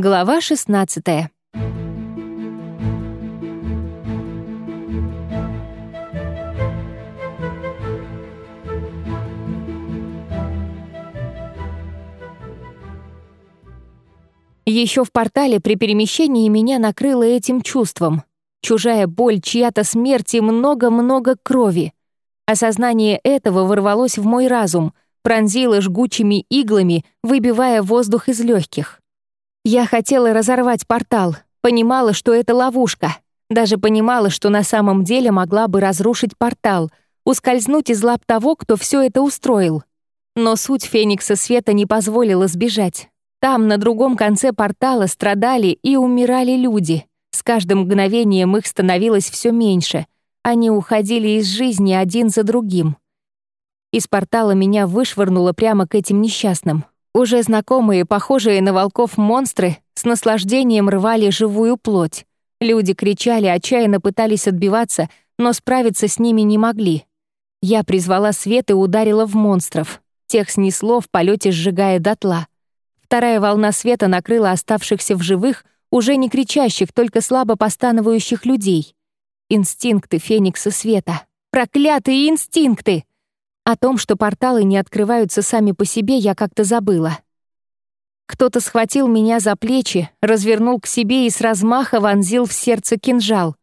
Глава 16 Еще в портале при перемещении меня накрыло этим чувством. Чужая боль, чья-то смерть и много-много крови. Осознание этого ворвалось в мой разум, пронзило жгучими иглами, выбивая воздух из легких. Я хотела разорвать портал, понимала, что это ловушка. Даже понимала, что на самом деле могла бы разрушить портал, ускользнуть из лап того, кто все это устроил. Но суть Феникса Света не позволила сбежать. Там, на другом конце портала, страдали и умирали люди. С каждым мгновением их становилось все меньше. Они уходили из жизни один за другим. Из портала меня вышвырнуло прямо к этим несчастным. Уже знакомые, похожие на волков монстры, с наслаждением рвали живую плоть. Люди кричали, отчаянно пытались отбиваться, но справиться с ними не могли. Я призвала свет и ударила в монстров. Тех снесло в полете, сжигая дотла. Вторая волна света накрыла оставшихся в живых, уже не кричащих, только слабо постановающих людей. Инстинкты Феникса Света. Проклятые инстинкты! О том, что порталы не открываются сами по себе, я как-то забыла. Кто-то схватил меня за плечи, развернул к себе и с размаха вонзил в сердце кинжал.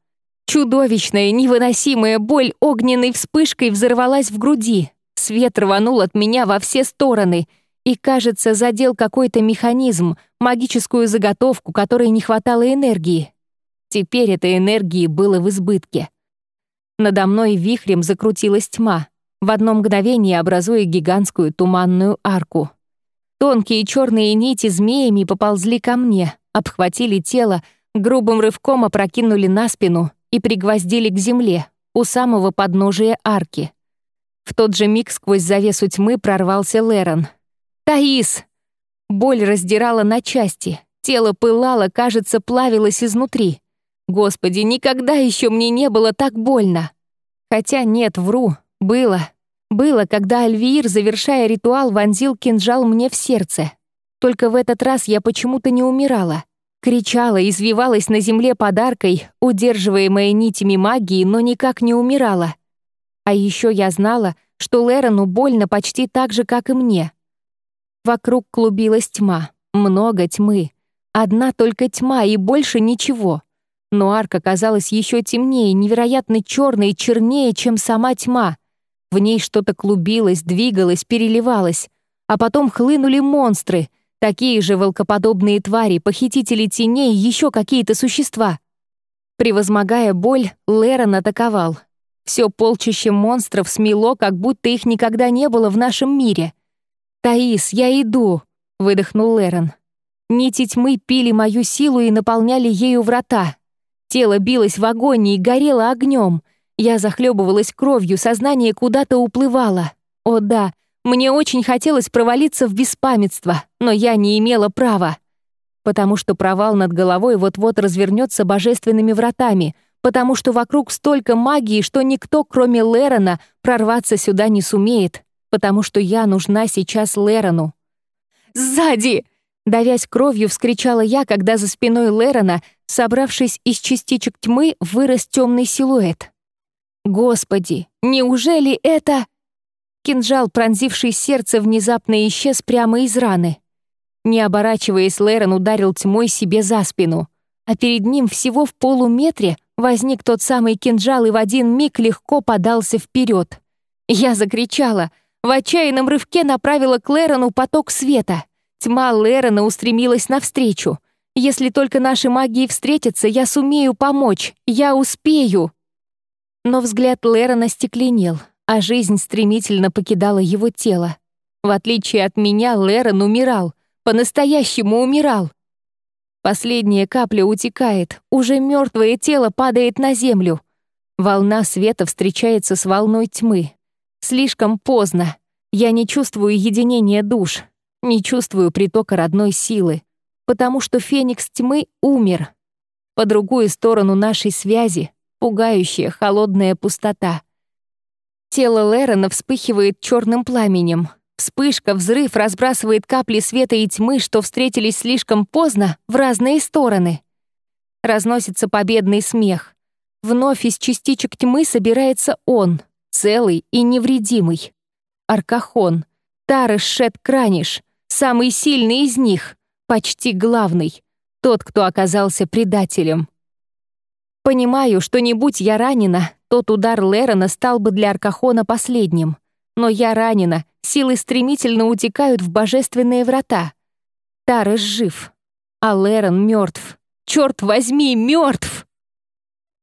Чудовищная, невыносимая боль огненной вспышкой взорвалась в груди. Свет рванул от меня во все стороны — и, кажется, задел какой-то механизм, магическую заготовку, которой не хватало энергии. Теперь этой энергии было в избытке. Надо мной вихрем закрутилась тьма, в одно мгновение образуя гигантскую туманную арку. Тонкие черные нити змеями поползли ко мне, обхватили тело, грубым рывком опрокинули на спину и пригвоздили к земле, у самого подножия арки. В тот же миг сквозь завесу тьмы прорвался Лерон, «Таис!» Боль раздирала на части. Тело пылало, кажется, плавилось изнутри. Господи, никогда еще мне не было так больно. Хотя нет, вру, было. Было, когда Альвиир, завершая ритуал, вонзил кинжал мне в сердце. Только в этот раз я почему-то не умирала. Кричала, извивалась на земле подаркой, удерживаемая нитями магии, но никак не умирала. А еще я знала, что Лерону больно почти так же, как и мне. Вокруг клубилась тьма, много тьмы. Одна только тьма и больше ничего. Но арка казалась еще темнее, невероятно черной и чернее, чем сама тьма. В ней что-то клубилось, двигалось, переливалось. А потом хлынули монстры, такие же волкоподобные твари, похитители теней еще какие-то существа. Превозмогая боль, Лерон атаковал. Все полчище монстров смело, как будто их никогда не было в нашем мире — «Таис, я иду!» — выдохнул Лерон. Нити тьмы пили мою силу и наполняли ею врата. Тело билось в агонии, горело огнем. Я захлебывалась кровью, сознание куда-то уплывало. О да, мне очень хотелось провалиться в беспамятство, но я не имела права. Потому что провал над головой вот-вот развернется божественными вратами, потому что вокруг столько магии, что никто, кроме Лерона, прорваться сюда не сумеет потому что я нужна сейчас Лерону. «Сзади!» Давясь кровью, вскричала я, когда за спиной Лерона, собравшись из частичек тьмы, вырос темный силуэт. «Господи, неужели это...» Кинжал, пронзивший сердце, внезапно исчез прямо из раны. Не оборачиваясь, Лерон ударил тьмой себе за спину, а перед ним всего в полуметре возник тот самый кинжал и в один миг легко подался вперед. Я закричала — в отчаянном рывке направила к Лерону поток света. Тьма Лерона устремилась навстречу. Если только наши магии встретятся, я сумею помочь. Я успею. Но взгляд Лерона стекленел, а жизнь стремительно покидала его тело. В отличие от меня, Лерон умирал. По-настоящему умирал. Последняя капля утекает, уже мертвое тело падает на землю. Волна света встречается с волной тьмы, Слишком поздно. Я не чувствую единения душ, не чувствую притока родной силы, потому что Феникс тьмы умер. По другую сторону нашей связи — пугающая холодная пустота. Тело Лерона вспыхивает черным пламенем. Вспышка, взрыв разбрасывает капли света и тьмы, что встретились слишком поздно, в разные стороны. Разносится победный смех. Вновь из частичек тьмы собирается он, целый и невредимый. Аркахон, Тарыш Шет Краниш, самый сильный из них, почти главный, тот, кто оказался предателем. Понимаю, что не будь я ранена, тот удар Лерона стал бы для Аркахона последним. Но я ранена, силы стремительно утекают в божественные врата. Тарыш жив, а Лерон мертв. Черт возьми, мертв!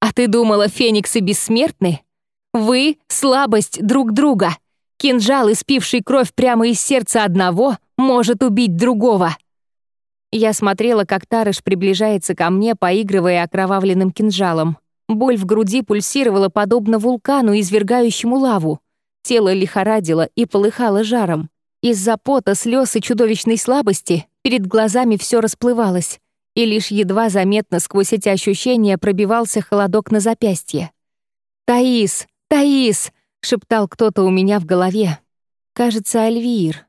А ты думала, фениксы бессмертны? Вы — слабость друг друга. Кинжал, испивший кровь прямо из сердца одного, может убить другого. Я смотрела, как Тарыш приближается ко мне, поигрывая окровавленным кинжалом. Боль в груди пульсировала подобно вулкану, извергающему лаву. Тело лихорадило и полыхало жаром. Из-за пота, слез и чудовищной слабости перед глазами все расплывалось, и лишь едва заметно сквозь эти ощущения пробивался холодок на запястье. «Таис! Таис!» — шептал кто-то у меня в голове. Кажется, Альвир.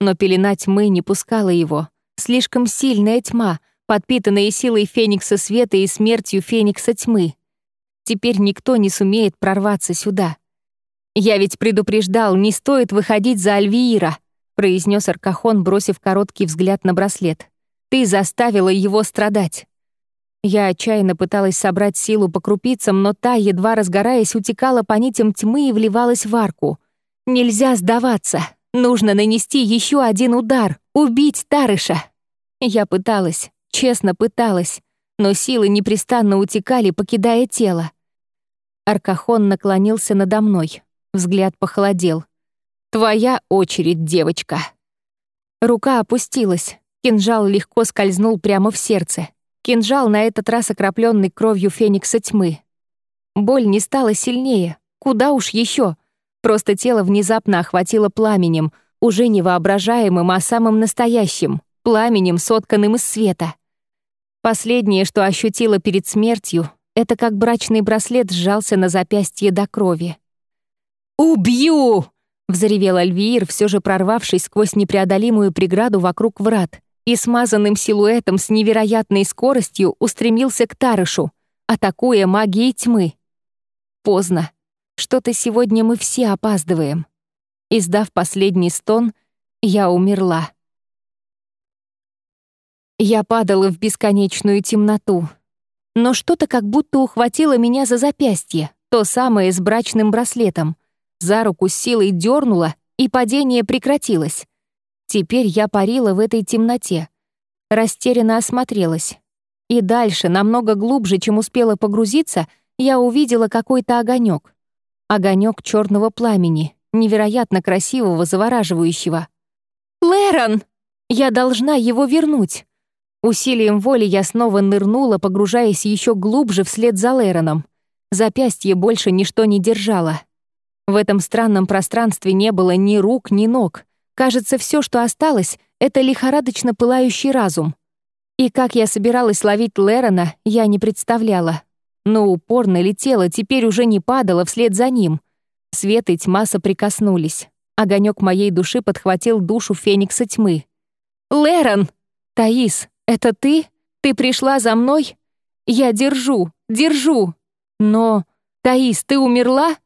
Но пелена тьмы не пускала его. Слишком сильная тьма, подпитанная силой Феникса Света и смертью Феникса Тьмы. Теперь никто не сумеет прорваться сюда. «Я ведь предупреждал, не стоит выходить за Альвиира», произнес Аркахон, бросив короткий взгляд на браслет. «Ты заставила его страдать». Я отчаянно пыталась собрать силу по крупицам, но та, едва разгораясь, утекала по нитям тьмы и вливалась в арку. «Нельзя сдаваться. Нужно нанести еще один удар, убить Тарыша». Я пыталась, честно пыталась, но силы непрестанно утекали, покидая тело. Аркахон наклонился надо мной. Взгляд похолодел. «Твоя очередь, девочка». Рука опустилась. Кинжал легко скользнул прямо в сердце. Кинжал на этот раз окропленный кровью феникса тьмы. Боль не стала сильнее. Куда уж еще? Просто тело внезапно охватило пламенем, уже не воображаемым, а самым настоящим, пламенем, сотканным из света. Последнее, что ощутила перед смертью, это как брачный браслет сжался на запястье до крови. «Убью!» — взревел Альвиир, все же прорвавшись сквозь непреодолимую преграду вокруг врат, и смазанным силуэтом с невероятной скоростью устремился к Тарышу, атакуя магией тьмы. Поздно. Что-то сегодня мы все опаздываем. Издав последний стон, я умерла. Я падала в бесконечную темноту. Но что-то как будто ухватило меня за запястье, то самое с брачным браслетом за руку с силой дернула, и падение прекратилось. Теперь я парила в этой темноте. Растерянно осмотрелась. И дальше, намного глубже, чем успела погрузиться, я увидела какой-то огонек. Огонек черного пламени, невероятно красивого, завораживающего. «Лэрон! Я должна его вернуть!» Усилием воли я снова нырнула, погружаясь еще глубже вслед за Лэроном. Запястье больше ничто не держало. В этом странном пространстве не было ни рук, ни ног. Кажется, все, что осталось, — это лихорадочно пылающий разум. И как я собиралась ловить Лерона, я не представляла. Но упорно летела, теперь уже не падала вслед за ним. Свет и тьма соприкоснулись. Огонек моей души подхватил душу Феникса тьмы. «Лерон! Таис, это ты? Ты пришла за мной? Я держу, держу! Но... Таис, ты умерла?»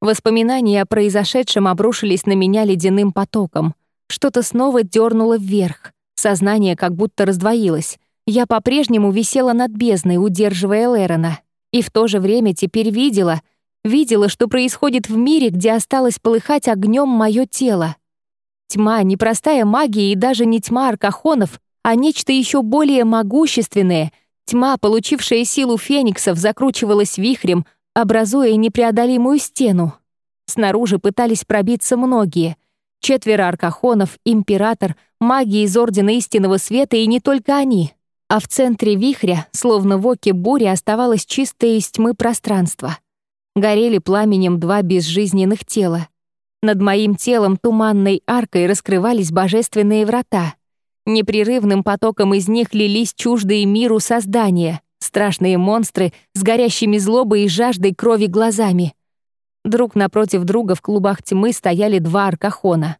Воспоминания о произошедшем обрушились на меня ледяным потоком. Что-то снова дернуло вверх. Сознание как будто раздвоилось. Я по-прежнему висела над бездной, удерживая Лерона. И в то же время теперь видела, видела, что происходит в мире, где осталось полыхать огнем мое тело. Тьма — не простая магия и даже не тьма аркахонов, а нечто еще более могущественное. Тьма, получившая силу фениксов, закручивалась вихрем, образуя непреодолимую стену. Снаружи пытались пробиться многие. Четверо аркахонов, император, маги из Ордена Истинного Света и не только они. А в центре вихря, словно в оке бури, оставалось чистое из тьмы пространство. Горели пламенем два безжизненных тела. Над моим телом туманной аркой раскрывались божественные врата. Непрерывным потоком из них лились чуждые миру создания — Страшные монстры с горящими злобой и жаждой крови глазами. Друг напротив друга в клубах тьмы стояли два аркахона.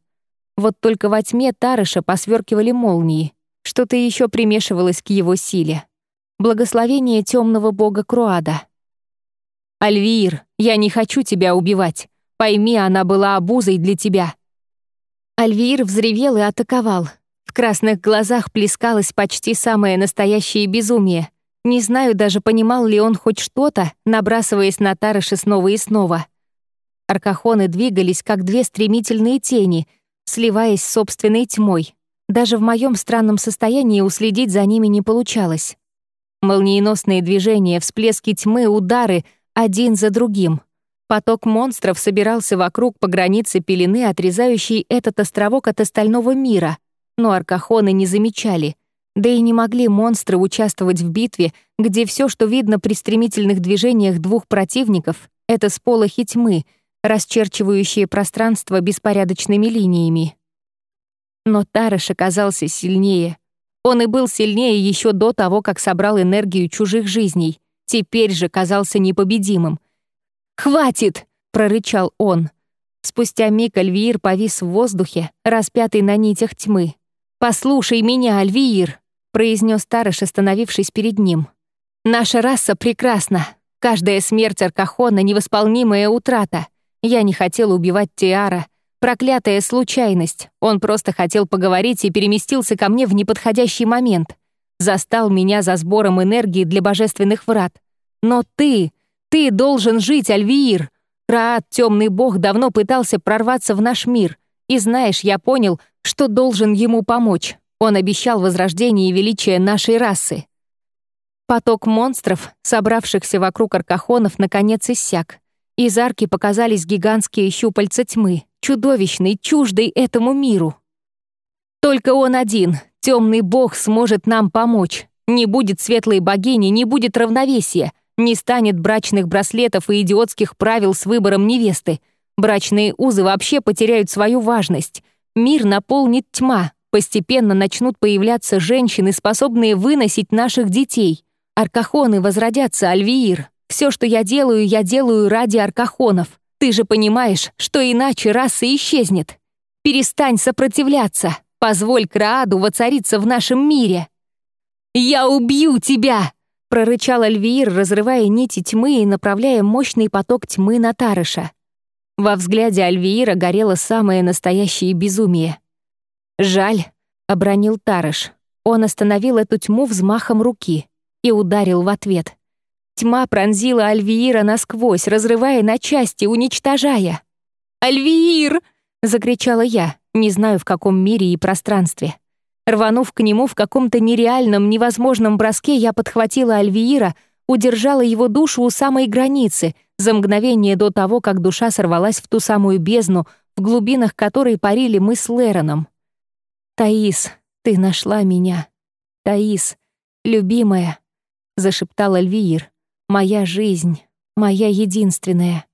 Вот только во тьме Тарыша посверкивали молнии. Что-то еще примешивалось к его силе. Благословение темного бога Круада. «Альвир, я не хочу тебя убивать. Пойми, она была обузой для тебя». Альвир взревел и атаковал. В красных глазах плескалось почти самое настоящее безумие. Не знаю даже, понимал ли он хоть что-то, набрасываясь на Тарыша снова и снова. Аркахоны двигались, как две стремительные тени, сливаясь с собственной тьмой. Даже в моем странном состоянии уследить за ними не получалось. Молниеносные движения, всплески тьмы, удары — один за другим. Поток монстров собирался вокруг по границе пелены, отрезающей этот островок от остального мира, но аркахоны не замечали. Да и не могли монстры участвовать в битве, где все, что видно при стремительных движениях двух противников, — это сполохи тьмы, расчерчивающие пространство беспорядочными линиями. Но Тарыш оказался сильнее. Он и был сильнее еще до того, как собрал энергию чужих жизней. Теперь же казался непобедимым. «Хватит!» — прорычал он. Спустя миг Альвиир повис в воздухе, распятый на нитях тьмы. «Послушай меня, Альвиир!» — произнес Тарыш, остановившись перед ним. «Наша раса прекрасна. Каждая смерть Аркахона — невосполнимая утрата. Я не хотел убивать Тиара. Проклятая случайность. Он просто хотел поговорить и переместился ко мне в неподходящий момент. Застал меня за сбором энергии для божественных врат. Но ты, ты должен жить, Альвиир. Раат, темный бог, давно пытался прорваться в наш мир. И знаешь, я понял, что должен ему помочь. Он обещал возрождение и величие нашей расы. Поток монстров, собравшихся вокруг аркахонов, наконец иссяк. Из арки показались гигантские щупальца тьмы, чудовищный, чуждый этому миру. Только он один, темный бог, сможет нам помочь. Не будет светлой богини, не будет равновесия, не станет брачных браслетов и идиотских правил с выбором невесты. Брачные узы вообще потеряют свою важность. Мир наполнит тьма, постепенно начнут появляться женщины, способные выносить наших детей. Аркахоны возродятся, Альвиир. Все, что я делаю, я делаю ради аркахонов. Ты же понимаешь, что иначе раса исчезнет. Перестань сопротивляться. Позволь Крааду воцариться в нашем мире. «Я убью тебя!» — прорычал Альвиир, разрывая нити тьмы и направляя мощный поток тьмы на Тарыша. Во взгляде Альвиира горело самое настоящее безумие. «Жаль», — обронил Тарыш. Он остановил эту тьму взмахом руки и ударил в ответ. Тьма пронзила Альвиира насквозь, разрывая на части, уничтожая. «Альвиир!» — закричала я, не знаю в каком мире и пространстве. Рванув к нему в каком-то нереальном, невозможном броске, я подхватила Альвиира, удержала его душу у самой границы, за мгновение до того, как душа сорвалась в ту самую бездну, в глубинах которой парили мы с Лероном. «Таис, ты нашла меня. Таис, любимая», — зашептал Альвиир. Моя жизнь, моя единственная.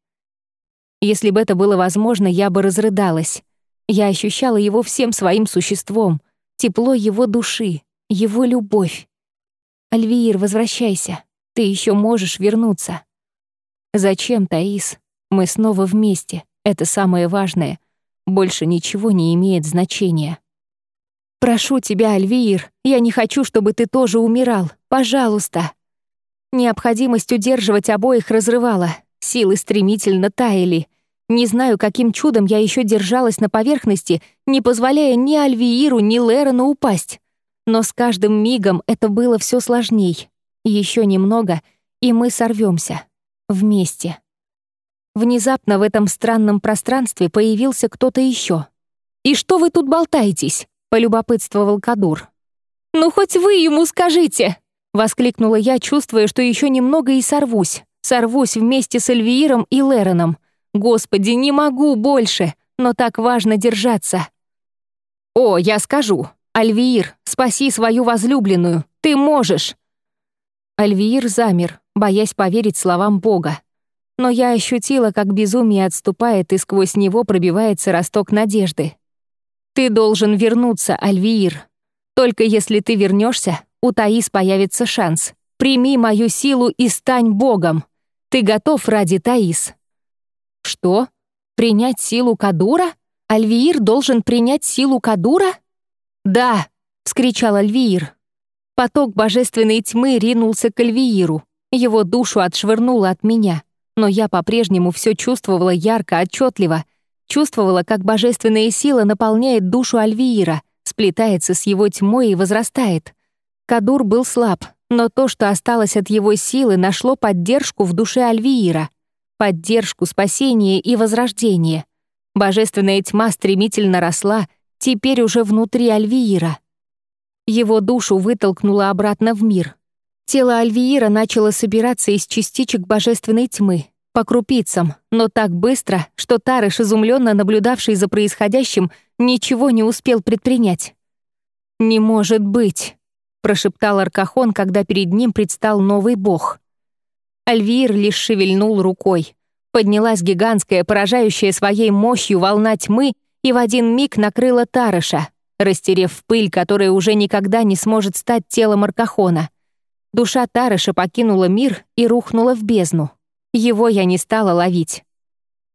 Если бы это было возможно, я бы разрыдалась. Я ощущала его всем своим существом, тепло его души, его любовь. «Альвиир, возвращайся. Ты еще можешь вернуться». «Зачем, Таис? Мы снова вместе. Это самое важное. Больше ничего не имеет значения». «Прошу тебя, Альвиир, я не хочу, чтобы ты тоже умирал. Пожалуйста». Необходимость удерживать обоих разрывала, силы стремительно таяли. Не знаю, каким чудом я еще держалась на поверхности, не позволяя ни Альвииру, ни Лерону упасть. Но с каждым мигом это было все сложней. Еще немного, и мы сорвемся. Вместе. Внезапно в этом странном пространстве появился кто-то еще. «И что вы тут болтаетесь?» — полюбопытствовал Кадур. «Ну, хоть вы ему скажите!» Воскликнула я, чувствуя, что еще немного и сорвусь. Сорвусь вместе с Эльвииром и Лероном. Господи, не могу больше, но так важно держаться. «О, я скажу. Альвиир, спаси свою возлюбленную. Ты можешь!» Альвиир замер, боясь поверить словам Бога. Но я ощутила, как безумие отступает, и сквозь него пробивается росток надежды. «Ты должен вернуться, Альвиир. Только если ты вернешься, у Таис появится шанс. Прими мою силу и стань богом. Ты готов ради Таис?» «Что? Принять силу Кадура?» Альвиир должен принять силу Кадура? «Да!» — вскричал Альвиир. Поток божественной тьмы ринулся к Альвииру. Его душу отшвырнуло от меня. Но я по-прежнему все чувствовала ярко, отчетливо. Чувствовала, как божественная сила наполняет душу Альвиира, сплетается с его тьмой и возрастает. Кадур был слаб, но то, что осталось от его силы, нашло поддержку в душе Альвиира. Поддержку, спасение и возрождение. Божественная тьма стремительно росла, теперь уже внутри Альвиира. Его душу вытолкнуло обратно в мир. Тело Альвиира начало собираться из частичек божественной тьмы, по крупицам, но так быстро, что Тарыш, изумленно наблюдавший за происходящим, ничего не успел предпринять. «Не может быть!» — прошептал Аркахон, когда перед ним предстал новый бог. Альвиир лишь шевельнул рукой. Поднялась гигантская, поражающая своей мощью волна тьмы и в один миг накрыла Тарыша, растерев пыль, которая уже никогда не сможет стать телом Аркахона. Душа Тарыша покинула мир и рухнула в бездну. Его я не стала ловить.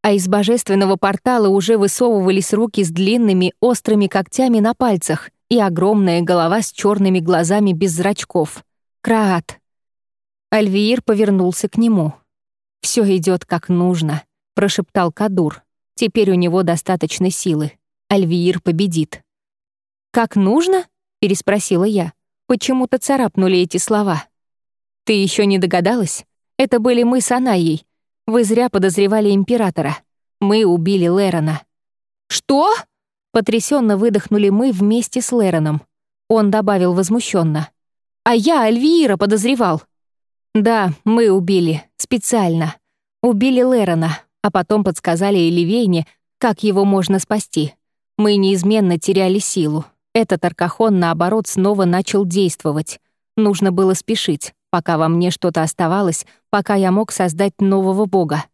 А из божественного портала уже высовывались руки с длинными, острыми когтями на пальцах и огромная голова с черными глазами без зрачков. Краат. Альвиир повернулся к нему. Все идет как нужно», — прошептал Кадур. «Теперь у него достаточно силы. Альвиир победит». «Как нужно?» — переспросила я. Почему-то царапнули эти слова. «Ты еще не догадалась? Это были мы с Анаей. Вы зря подозревали императора. Мы убили Лерона». «Что?» Потрясенно выдохнули мы вместе с Лероном. Он добавил возмущенно. «А я Альвиира подозревал». «Да, мы убили. Специально. Убили Лерона, а потом подсказали Эливейне, как его можно спасти. Мы неизменно теряли силу. Этот аркахон, наоборот, снова начал действовать. Нужно было спешить, пока во мне что-то оставалось, пока я мог создать нового бога.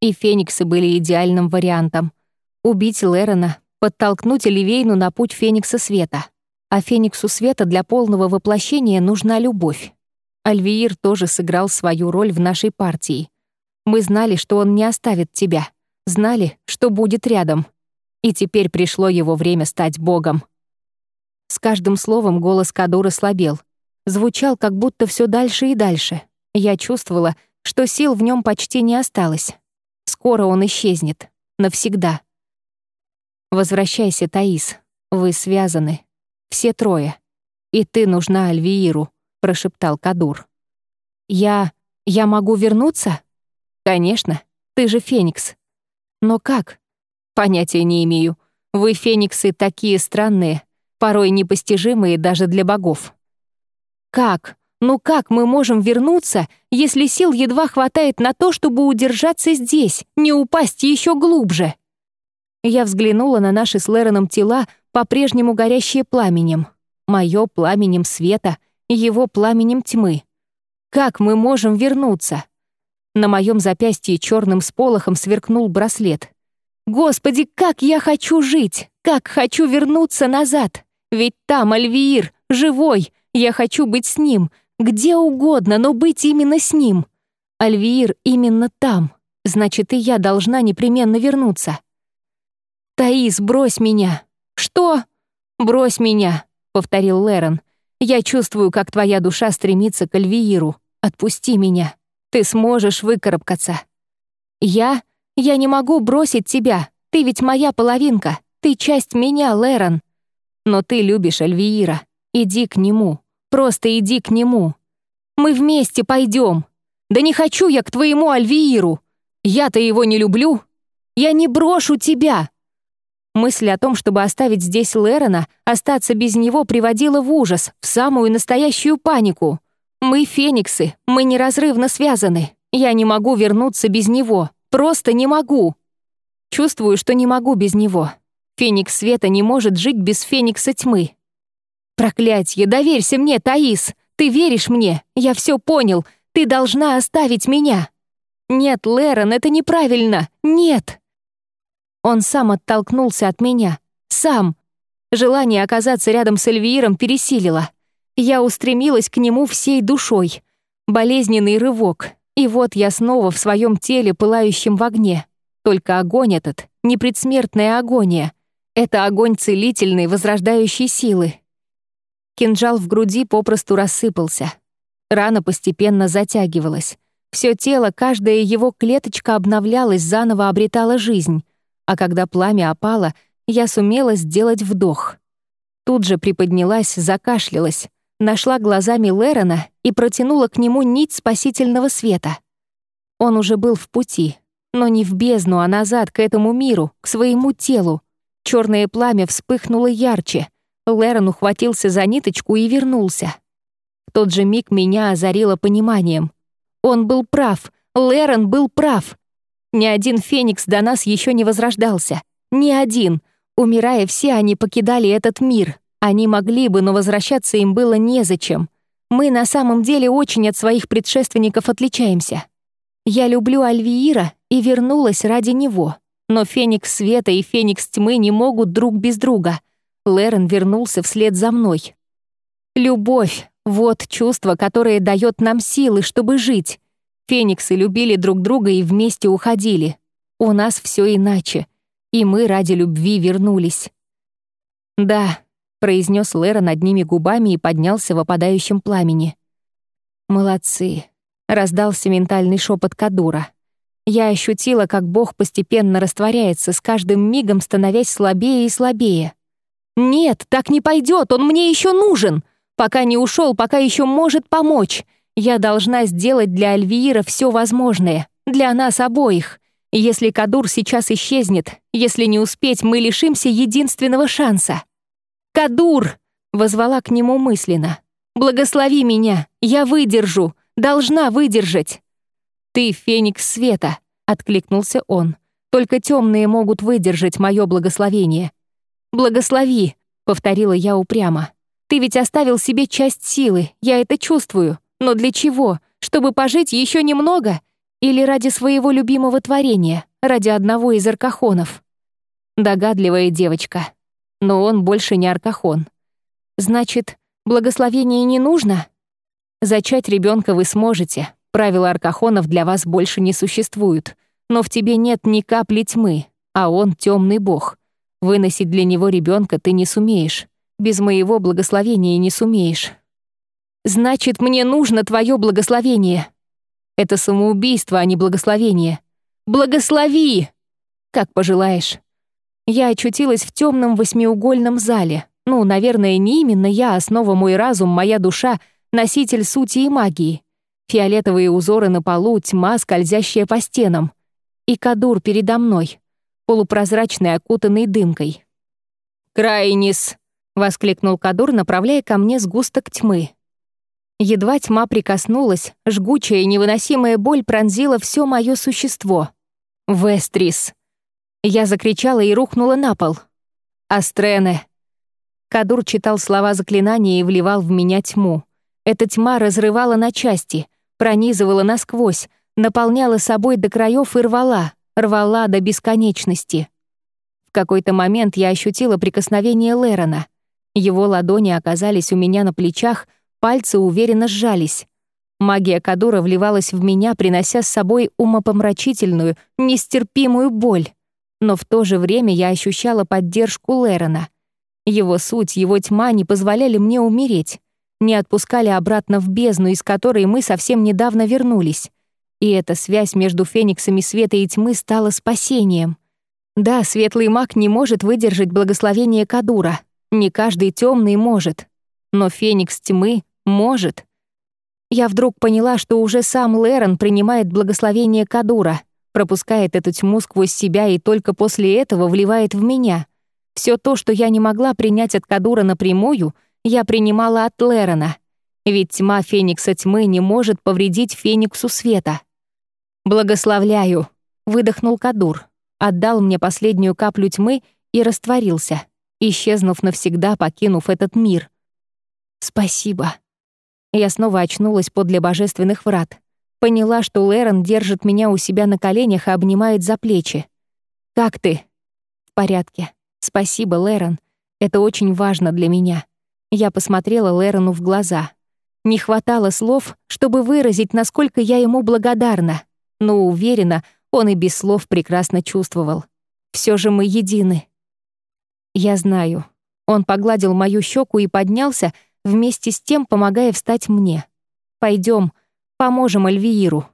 И фениксы были идеальным вариантом. Убить Лерона, подтолкнуть Оливейну на путь Феникса Света. А Фениксу Света для полного воплощения нужна любовь. Альвиир тоже сыграл свою роль в нашей партии. Мы знали, что он не оставит тебя. Знали, что будет рядом. И теперь пришло его время стать богом. С каждым словом голос Кадура слабел. Звучал как будто все дальше и дальше. Я чувствовала, что сил в нем почти не осталось. Скоро он исчезнет. Навсегда. «Возвращайся, Таис. Вы связаны. Все трое. И ты нужна Альвииру», — прошептал Кадур. «Я... я могу вернуться?» «Конечно. Ты же Феникс». «Но как?» «Понятия не имею. Вы, Фениксы, такие странные порой непостижимые даже для богов. Как? Ну как мы можем вернуться, если сил едва хватает на то, чтобы удержаться здесь, не упасть еще глубже? Я взглянула на наши с Лероном тела, по-прежнему горящие пламенем. Мое пламенем света, его пламенем тьмы. Как мы можем вернуться? На моем запястье черным сполохом сверкнул браслет. Господи, как я хочу жить! Как хочу вернуться назад! Ведь там Альвиир, живой. Я хочу быть с ним. Где угодно, но быть именно с ним. Альвиир именно там. Значит, и я должна непременно вернуться. «Таис, брось меня!» «Что?» «Брось меня», — повторил Лерон. «Я чувствую, как твоя душа стремится к Альвииру. Отпусти меня. Ты сможешь выкарабкаться». «Я? Я не могу бросить тебя. Ты ведь моя половинка. Ты часть меня, Лерон. Но ты любишь Альвиира. Иди к нему. Просто иди к нему. Мы вместе пойдем. Да не хочу я к твоему Альвииру. Я-то его не люблю. Я не брошу тебя. Мысль о том, чтобы оставить здесь Лерона, остаться без него, приводила в ужас, в самую настоящую панику. Мы фениксы, мы неразрывно связаны. Я не могу вернуться без него. Просто не могу. Чувствую, что не могу без него. Феникс света не может жить без феникса тьмы. Проклятье, доверься мне, Таис. Ты веришь мне? Я все понял. Ты должна оставить меня. Нет, Лерон, это неправильно. Нет. Он сам оттолкнулся от меня. Сам. Желание оказаться рядом с Эльвиром пересилило. Я устремилась к нему всей душой. Болезненный рывок. И вот я снова в своем теле, пылающем в огне. Только огонь этот — не предсмертная агония — Это огонь целительной, возрождающей силы. Кинжал в груди попросту рассыпался. Рана постепенно затягивалась. Все тело, каждая его клеточка обновлялась, заново обретала жизнь. А когда пламя опало, я сумела сделать вдох. Тут же приподнялась, закашлялась, нашла глазами Лерона и протянула к нему нить спасительного света. Он уже был в пути, но не в бездну, а назад, к этому миру, к своему телу. Черное пламя вспыхнуло ярче. Лерон ухватился за ниточку и вернулся. В тот же миг меня озарило пониманием. Он был прав, Лерон был прав. Ни один феникс до нас еще не возрождался. Ни один — Умирая, все они покидали этот мир. Они могли бы, но возвращаться им было незачем. Мы на самом деле очень от своих предшественников отличаемся. Я люблю Альвиира и вернулась ради него. Но Феникс Света и Феникс Тьмы не могут друг без друга. Лерен вернулся вслед за мной. Любовь — вот чувство, которое дает нам силы, чтобы жить. Фениксы любили друг друга и вместе уходили. У нас все иначе и мы ради любви вернулись. «Да», — произнес Лера над ними губами и поднялся в опадающем пламени. «Молодцы», — раздался ментальный шепот Кадура. Я ощутила, как Бог постепенно растворяется, с каждым мигом становясь слабее и слабее. «Нет, так не пойдет, он мне еще нужен! Пока не ушел, пока еще может помочь. Я должна сделать для Альвиира все возможное, для нас обоих. Если Кадур сейчас исчезнет, если не успеть, мы лишимся единственного шанса. «Кадур!» — возвала к нему мысленно. «Благослови меня! Я выдержу! Должна выдержать!» «Ты феникс света!» — откликнулся он. «Только темные могут выдержать мое благословение». «Благослови!» — повторила я упрямо. «Ты ведь оставил себе часть силы, я это чувствую. Но для чего? Чтобы пожить еще немного? Или ради своего любимого творения, ради одного из аркахонов? Догадливая девочка. Но он больше не аркахон. Значит, благословение не нужно? Зачать ребенка вы сможете. Правила аркахонов для вас больше не существуют. Но в тебе нет ни капли тьмы, а он темный бог. Выносить для него ребенка ты не сумеешь. Без моего благословения не сумеешь. Значит, мне нужно твое благословение. Это самоубийство, а не благословение. Благослови! Как пожелаешь. Я очутилась в темном восьмиугольном зале. Ну, наверное, не именно я, основа мой разум, моя душа, носитель сути и магии. Фиолетовые узоры на полу, тьма, скользящая по стенам. И кадур передо мной, полупрозрачный, окутанный дымкой. «Крайнис!» — воскликнул кадур, направляя ко мне сгусток тьмы. Едва тьма прикоснулась, жгучая и невыносимая боль пронзила все мое существо. «Вестрис!» Я закричала и рухнула на пол. «Астрене!» Кадур читал слова заклинания и вливал в меня тьму. Эта тьма разрывала на части, пронизывала насквозь, наполняла собой до краев и рвала, рвала до бесконечности. В какой-то момент я ощутила прикосновение Лерона. Его ладони оказались у меня на плечах, Пальцы уверенно сжались. Магия Кадура вливалась в меня, принося с собой умопомрачительную, нестерпимую боль. Но в то же время я ощущала поддержку Лерона. Его суть, его тьма не позволяли мне умереть, не отпускали обратно в бездну, из которой мы совсем недавно вернулись. И эта связь между фениксами света и тьмы стала спасением. Да, светлый маг не может выдержать благословение Кадура. Не каждый темный может. Но феникс тьмы может. Я вдруг поняла, что уже сам Лерон принимает благословение Кадура, пропускает эту тьму сквозь себя и только после этого вливает в меня. Все то, что я не могла принять от Кадура напрямую, я принимала от Лерона. Ведь тьма Феникса тьмы не может повредить Фениксу света. «Благословляю», — выдохнул Кадур, отдал мне последнюю каплю тьмы и растворился, исчезнув навсегда, покинув этот мир. «Спасибо», я снова очнулась подле божественных врат. Поняла, что Лерон держит меня у себя на коленях и обнимает за плечи. «Как ты?» «В порядке. Спасибо, Лерон. Это очень важно для меня». Я посмотрела Лерону в глаза. Не хватало слов, чтобы выразить, насколько я ему благодарна. Но уверена, он и без слов прекрасно чувствовал. Все же мы едины. Я знаю. Он погладил мою щеку и поднялся, вместе с тем помогая встать мне. Пойдем, поможем Альвииру.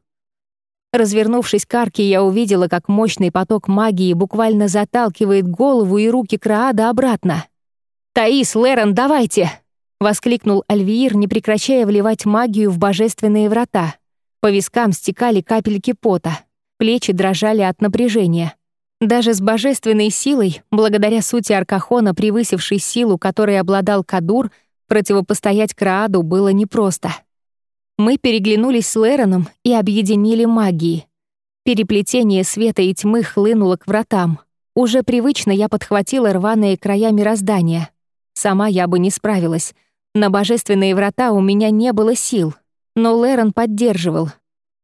Развернувшись к арке, я увидела, как мощный поток магии буквально заталкивает голову и руки Краада обратно. «Таис, Лерон, давайте!» — воскликнул Альвиир, не прекращая вливать магию в божественные врата. По вискам стекали капельки пота, плечи дрожали от напряжения. Даже с божественной силой, благодаря сути Аркахона, превысившей силу, которой обладал Кадур, противопостоять Крааду было непросто. Мы переглянулись с Лероном и объединили магии. Переплетение света и тьмы хлынуло к вратам. Уже привычно я подхватила рваные края мироздания. Сама я бы не справилась — на божественные врата у меня не было сил, но Лерон поддерживал.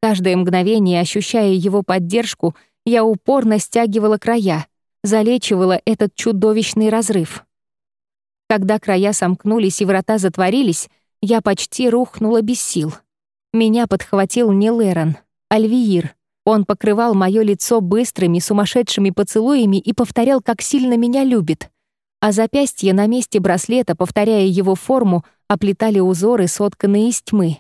Каждое мгновение, ощущая его поддержку, я упорно стягивала края, залечивала этот чудовищный разрыв. Когда края сомкнулись и врата затворились, я почти рухнула без сил. Меня подхватил не Лерон, Альвиир. Он покрывал мое лицо быстрыми, сумасшедшими поцелуями и повторял, как сильно меня любит а запястья на месте браслета, повторяя его форму, оплетали узоры, сотканные из тьмы.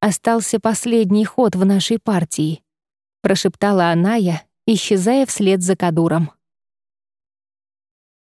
«Остался последний ход в нашей партии», — прошептала Аная, исчезая вслед за Кадуром.